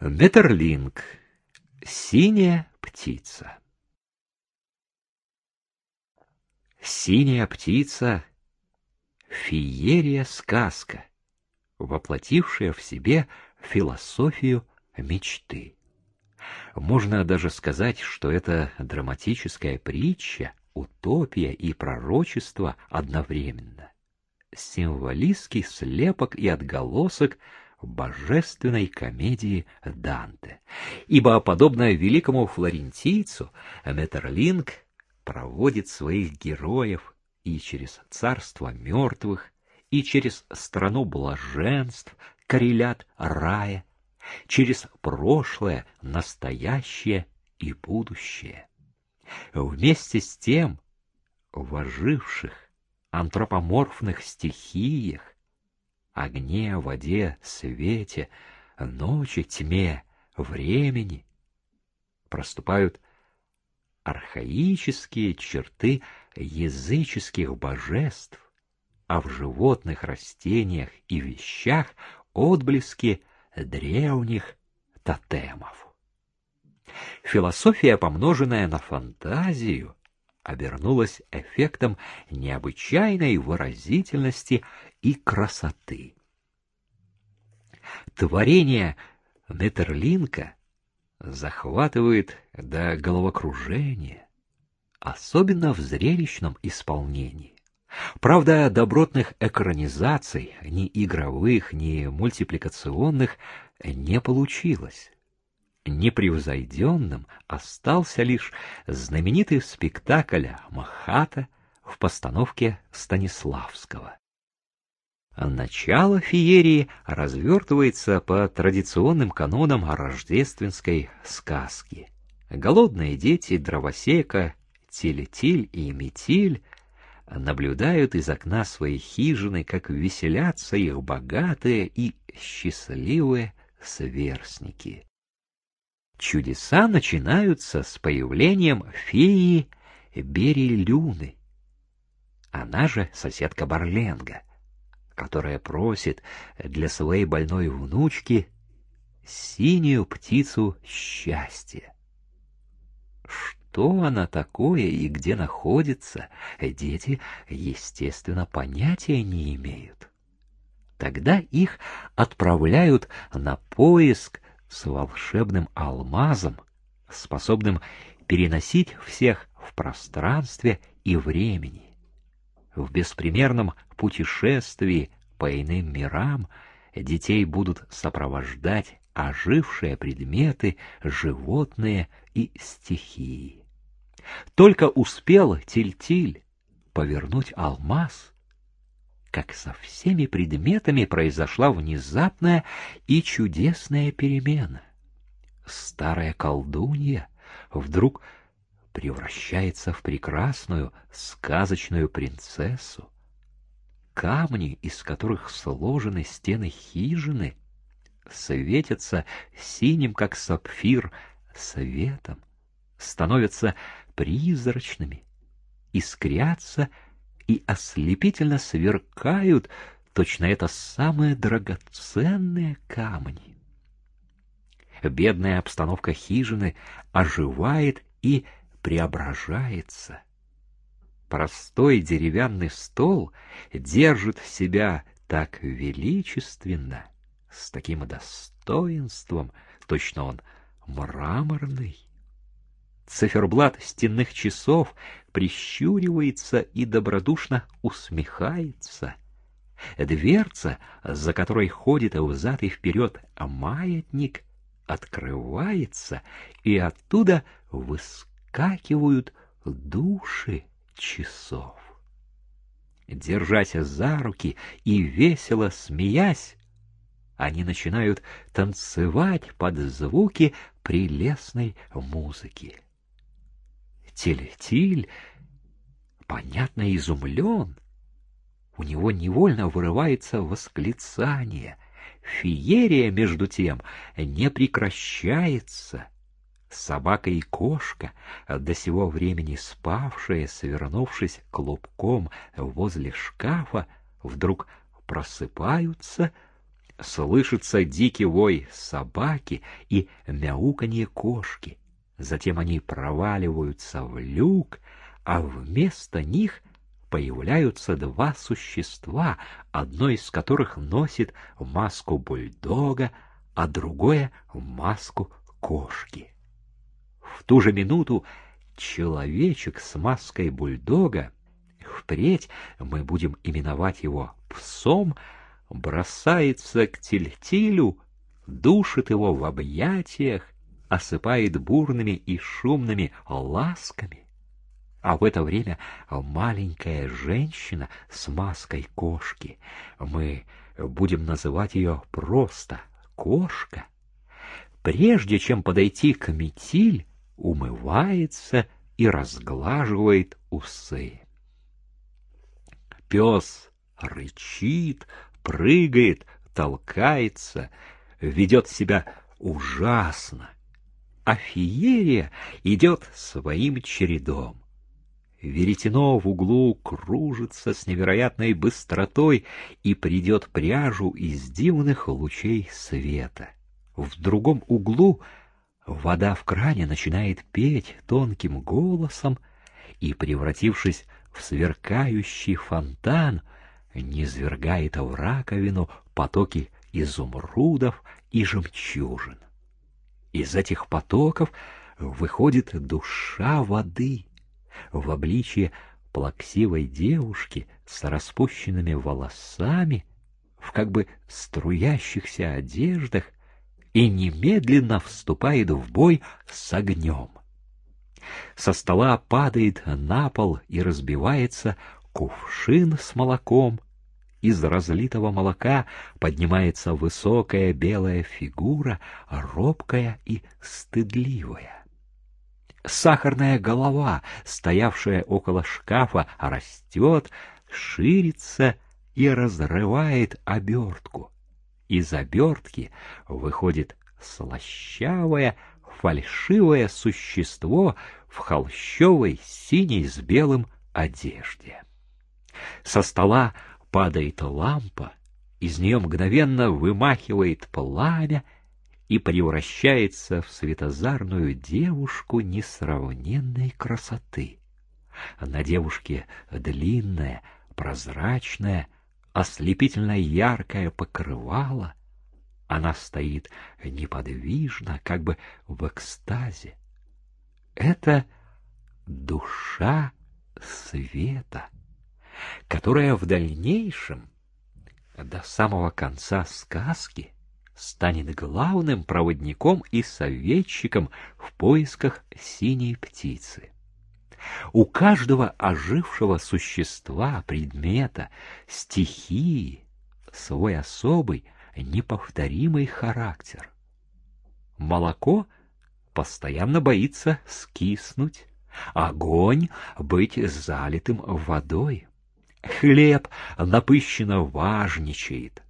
Метерлинг. Синяя птица. Синяя птица — феерия-сказка, воплотившая в себе философию мечты. Можно даже сказать, что это драматическая притча, утопия и пророчество одновременно. Символистский слепок и отголосок — божественной комедии Данте. Ибо, подобно великому флорентийцу, Метерлинг проводит своих героев и через царство мертвых, и через страну блаженств, коррелят рая, через прошлое, настоящее и будущее. Вместе с тем, в оживших антропоморфных стихиях огне, воде, свете, ночи, тьме, времени проступают архаические черты языческих божеств, а в животных, растениях и вещах отблески древних тотемов. Философия, помноженная на фантазию, обернулась эффектом необычайной выразительности и красоты. Творение Метерлинка захватывает до головокружения, особенно в зрелищном исполнении. Правда, добротных экранизаций, ни игровых, ни мультипликационных, не получилось. Непревзойденным остался лишь знаменитый спектакль «Махата» в постановке Станиславского. Начало феерии развертывается по традиционным канонам рождественской сказки. Голодные дети дровосека, Телетиль и Метиль наблюдают из окна своей хижины, как веселятся их богатые и счастливые сверстники. Чудеса начинаются с появлением феи Бери Люны. Она же соседка Барленга которая просит для своей больной внучки синюю птицу счастья. Что она такое и где находится, дети, естественно, понятия не имеют. Тогда их отправляют на поиск с волшебным алмазом, способным переносить всех в пространстве и времени в беспримерном путешествии по иным мирам детей будут сопровождать ожившие предметы, животные и стихии. Только успел Тильтиль повернуть алмаз, как со всеми предметами произошла внезапная и чудесная перемена. Старая колдунья вдруг превращается в прекрасную сказочную принцессу. Камни, из которых сложены стены хижины, светятся синим, как сапфир, светом, становятся призрачными, искрятся и ослепительно сверкают, точно это самые драгоценные камни. Бедная обстановка хижины оживает и преображается. Простой деревянный стол держит себя так величественно, с таким достоинством, точно он мраморный. Циферблат стенных часов прищуривается и добродушно усмехается. Дверца, за которой ходит взад и вперед маятник, открывается, и оттуда выскакивают души часов. Держась за руки и весело смеясь, они начинают танцевать под звуки прелестной музыки. Телетиль, понятно, изумлен. У него невольно вырывается восклицание. Феерия, между тем, не прекращается — Собака и кошка, до сего времени спавшие, свернувшись клубком возле шкафа, вдруг просыпаются, Слышится дикий вой собаки и мяуканье кошки. Затем они проваливаются в люк, а вместо них появляются два существа, одно из которых носит маску бульдога, а другое — маску кошки. В ту же минуту человечек с маской бульдога, впредь мы будем именовать его псом, бросается к тельтилю, душит его в объятиях, осыпает бурными и шумными ласками. А в это время маленькая женщина с маской кошки, мы будем называть ее просто кошка, прежде чем подойти к метиль, умывается и разглаживает усы. Пес рычит, прыгает, толкается, ведет себя ужасно, а феерия идет своим чередом. Веретено в углу кружится с невероятной быстротой и придет пряжу из дивных лучей света. В другом углу вода в кране начинает петь тонким голосом и, превратившись в сверкающий фонтан, низвергает в раковину потоки изумрудов и жемчужин. Из этих потоков выходит душа воды — в обличье плаксивой девушки с распущенными волосами, в как бы струящихся одеждах, и немедленно вступает в бой с огнем. Со стола падает на пол и разбивается кувшин с молоком. Из разлитого молока поднимается высокая белая фигура, робкая и стыдливая. Сахарная голова, стоявшая около шкафа, растет, ширится и разрывает обертку. Из обертки выходит слащавое, фальшивое существо в холщовой синей с белым одежде. Со стола падает лампа, из нее мгновенно вымахивает пламя, и превращается в светозарную девушку несравненной красоты. На девушке длинное, прозрачное, ослепительно яркое покрывало. Она стоит неподвижно, как бы в экстазе. Это душа света, которая в дальнейшем, до самого конца сказки, станет главным проводником и советчиком в поисках синей птицы. У каждого ожившего существа, предмета, стихии свой особый, неповторимый характер. Молоко постоянно боится скиснуть, огонь — быть залитым водой. Хлеб напыщенно важничает,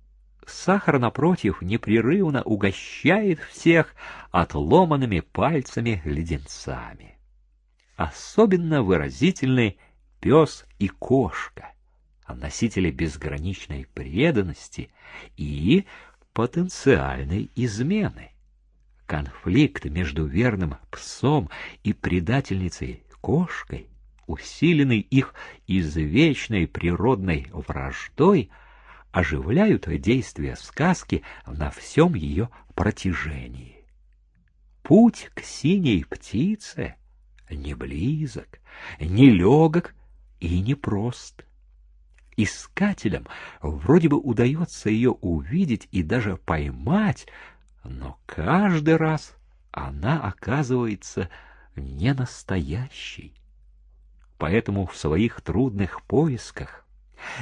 Сахар, напротив, непрерывно угощает всех отломанными пальцами леденцами. Особенно выразительны пес и кошка, носители безграничной преданности и потенциальной измены. Конфликт между верным псом и предательницей кошкой, усиленный их извечной природной враждой — оживляют действия сказки на всем ее протяжении. Путь к синей птице не близок, не легок и не прост. Искателям вроде бы удается ее увидеть и даже поймать, но каждый раз она оказывается не настоящей. Поэтому в своих трудных поисках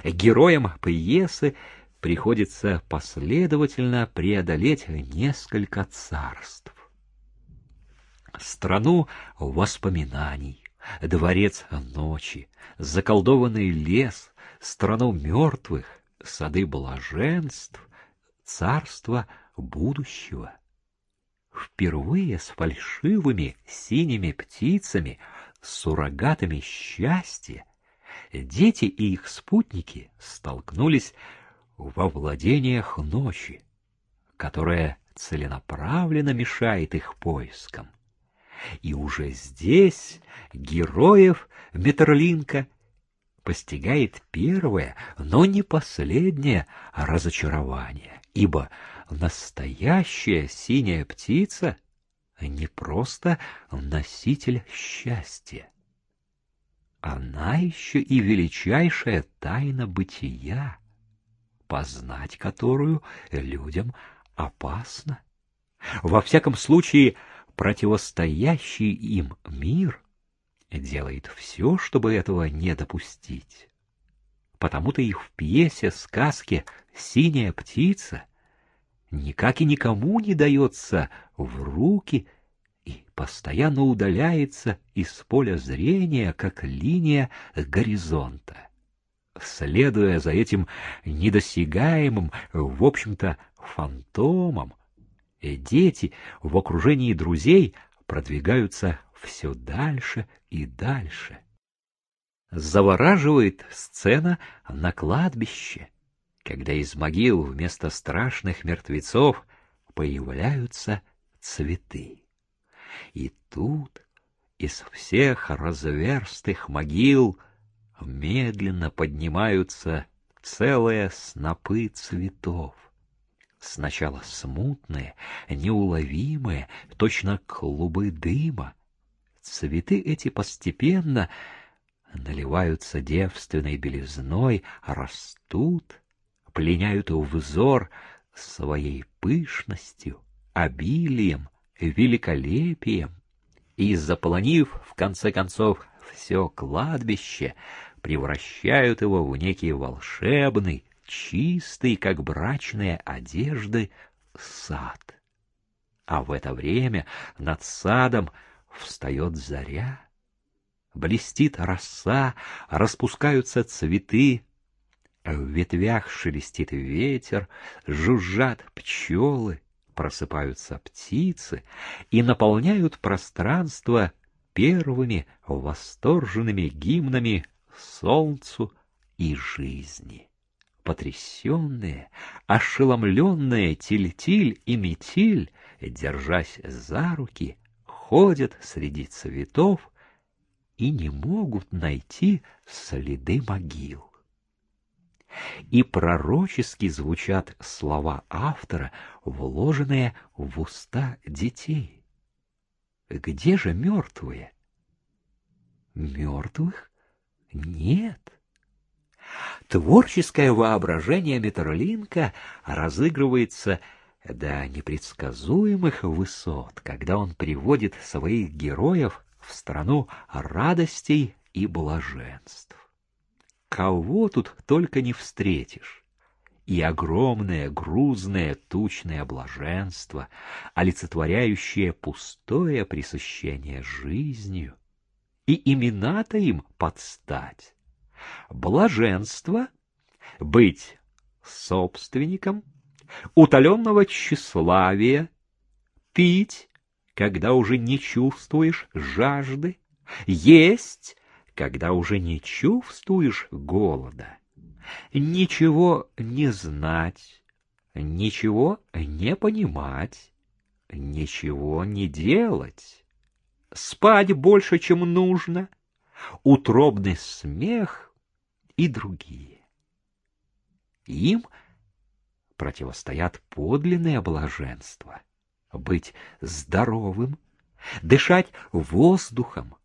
Героям пьесы приходится последовательно преодолеть несколько царств. Страну воспоминаний, дворец ночи, заколдованный лес, страну мертвых, сады блаженств, царство будущего. Впервые с фальшивыми синими птицами, суррогатами счастья, дети и их спутники столкнулись во владениях ночи, которое целенаправленно мешает их поискам. И уже здесь героев Метерлинка постигает первое, но не последнее разочарование, ибо настоящая синяя птица не просто носитель счастья. Она еще и величайшая тайна бытия, познать которую людям опасно. Во всяком случае, противостоящий им мир делает все, чтобы этого не допустить. Потому-то и в пьесе, сказке «Синяя птица» никак и никому не дается в руки и постоянно удаляется из поля зрения, как линия горизонта. Следуя за этим недосягаемым, в общем-то, фантомом, дети в окружении друзей продвигаются все дальше и дальше. Завораживает сцена на кладбище, когда из могил вместо страшных мертвецов появляются цветы. И тут из всех разверстых могил медленно поднимаются целые снопы цветов. Сначала смутные, неуловимые, точно клубы дыма, Цветы эти постепенно наливаются девственной белизной, растут, пленяют взор своей пышностью, обилием, великолепием, и, заполонив, в конце концов, все кладбище, превращают его в некий волшебный, чистый, как брачные одежды, сад. А в это время над садом Встает заря, блестит роса, распускаются цветы, в ветвях шелестит ветер, жужжат пчелы, просыпаются птицы и наполняют пространство первыми восторженными гимнами солнцу и жизни. Потрясенные, ошеломленные Тильтиль и Метиль, держась за руки, ходят среди цветов и не могут найти следы могил. И пророчески звучат слова автора, вложенные в уста детей. Где же мертвые? Мертвых нет. Творческое воображение Метерлинка разыгрывается до непредсказуемых высот, когда он приводит своих героев в страну радостей и блаженств. Кого тут только не встретишь. И огромное, грузное, тучное блаженство, олицетворяющее пустое пресыщение жизнью, и имена-то им подстать. Блаженство — быть собственником — утоленного тщеславия, пить, когда уже не чувствуешь жажды, есть, когда уже не чувствуешь голода, ничего не знать, ничего не понимать, ничего не делать, спать больше, чем нужно, утробный смех и другие. Им — противостоят подлинное блаженство. Быть здоровым, дышать воздухом,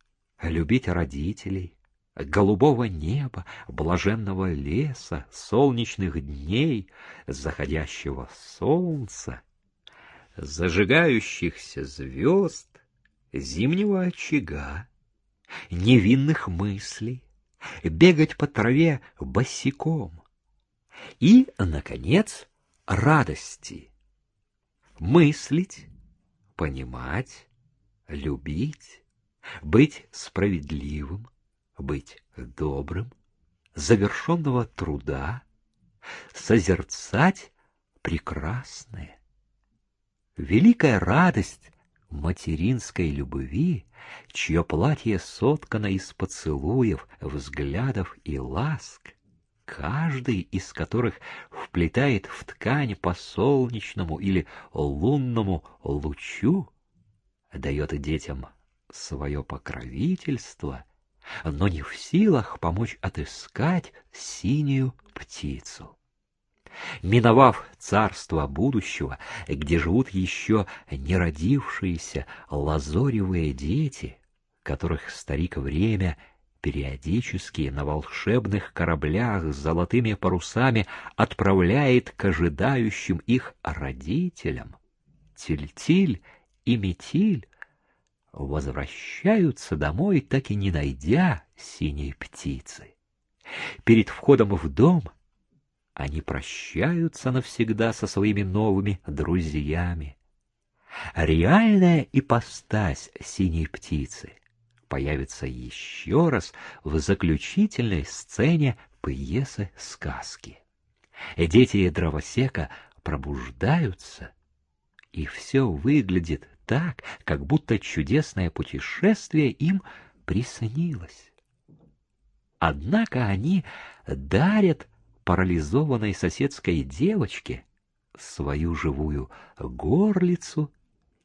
любить родителей, голубого неба, блаженного леса, солнечных дней, заходящего солнца, зажигающихся звезд, зимнего очага, невинных мыслей, бегать по траве босиком и, наконец, радости. Мыслить, понимать, любить, быть справедливым, быть добрым, завершенного труда, созерцать прекрасное. Великая радость материнской любви, чье платье соткано из поцелуев, взглядов и ласк, каждый из которых вплетает в ткань по солнечному или лунному лучу, дает детям свое покровительство, но не в силах помочь отыскать синюю птицу. Миновав царство будущего, где живут еще не родившиеся лазоревые дети, которых старик время периодически на волшебных кораблях с золотыми парусами отправляет к ожидающим их родителям, Тильтиль и Метиль возвращаются домой, так и не найдя синей птицы. Перед входом в дом — они прощаются навсегда со своими новыми друзьями. Реальная ипостась синей птицы появится еще раз в заключительной сцене пьесы сказки. Дети дровосека пробуждаются, и все выглядит так, как будто чудесное путешествие им приснилось. Однако они дарят парализованной соседской девочке свою живую горлицу,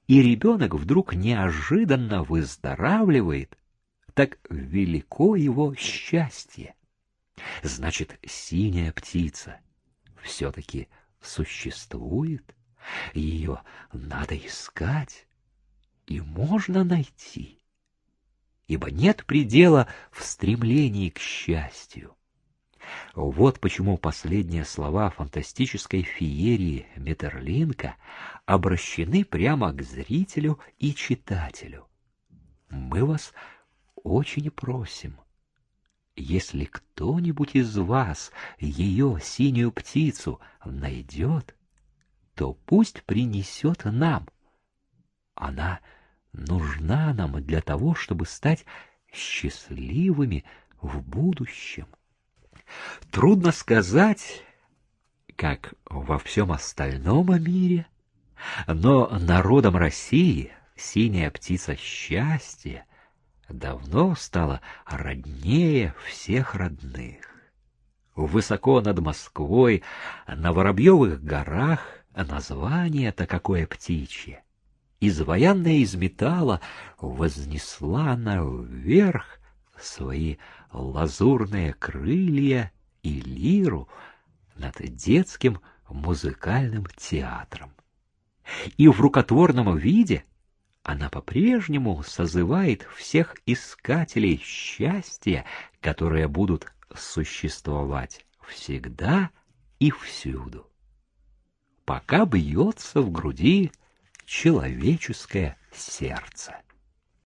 и ребенок вдруг неожиданно выздоравливает, так велико его счастье. Значит, синяя птица все-таки существует, ее надо искать, и можно найти, ибо нет предела в стремлении к счастью. Вот почему последние слова фантастической феерии Метерлинка обращены прямо к зрителю и читателю. Мы вас очень просим, если кто-нибудь из вас ее синюю птицу найдет, то пусть принесет нам. Она нужна нам для того, чтобы стать счастливыми в будущем. Трудно сказать, как во всем остальном мире, но народом России синяя птица счастья давно стала роднее всех родных. Высоко над Москвой, на Воробьевых горах, название-то какое птичье. Изваянная из металла вознесла она вверх свои лазурные крылья и лиру над детским музыкальным театром. И в рукотворном виде она по-прежнему созывает всех искателей счастья, которые будут существовать всегда и всюду. Пока бьется в груди человеческое сердце.